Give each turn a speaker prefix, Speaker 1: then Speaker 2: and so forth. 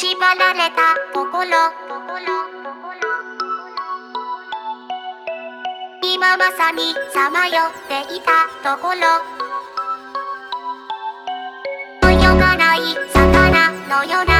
Speaker 1: 乱れた心。今まさにさまよっていたところ。泳がない魚のような